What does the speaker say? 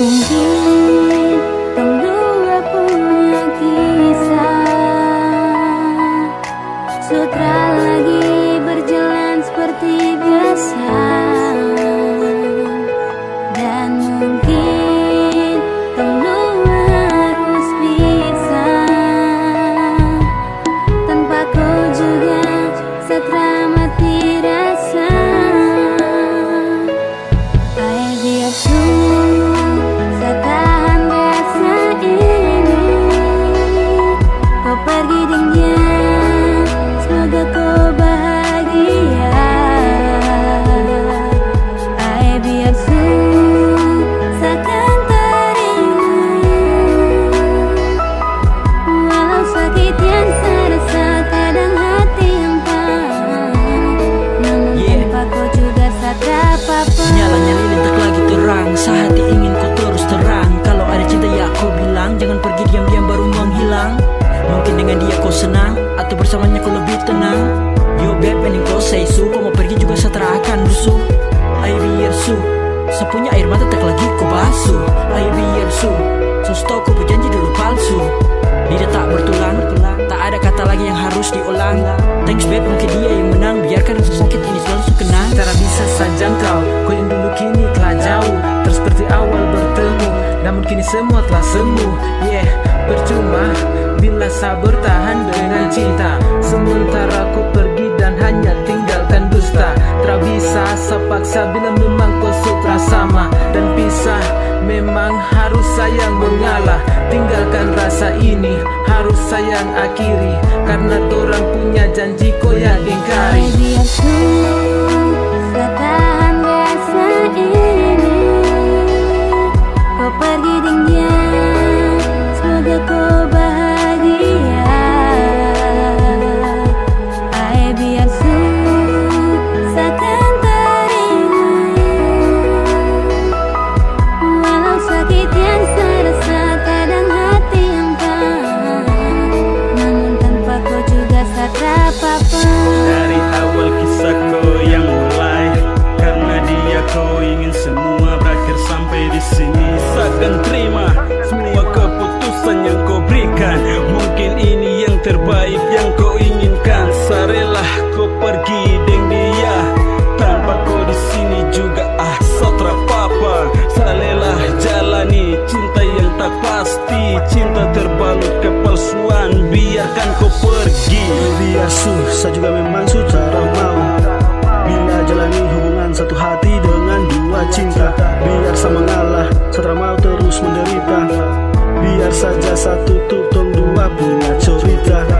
曾经。Bersamanya kau lebih tenang. Yo beb pening kau say su Kau mau pergi juga setelah akan rusuh. Ayo biar su Sepunya air mata tak lagi kau basuh. Ayo biar su So. Stop kau berjanji dulu palsu. Dia tak bertulang. Tak ada kata lagi yang harus diulang. Thanks beb mungkin dia yang menang. Biarkan rasa sakit ini selalu kenang Tak bisa saja kau. Kau yang dulu kini telah jauh. Terus seperti awal bertemu. Namun kini semua telah sembuh. Yeah percuma Bila sabar tahan dengan cinta Sementara ku pergi dan hanya tinggalkan dusta. Tak bisa sepaksa bila memang kau sutra sama. Dan pisah memang harus sayang mengalah. Tinggalkan rasa ini harus sayang akhiri. Karena orang punya janji kau yang ingkari Kau pergi dengan dia. Tanpa kau di sini juga ah sotra papa. Sarelah jalani cinta yang tak pasti. Cinta terbalut kepalsuan. Biarkan kau pergi. Biar susah juga memang secara mau. Bila jalani hubungan satu hati dengan dua cinta Biar sama ngalah, secara mau terus menderita. Biar saja satu tutong dua punya cerita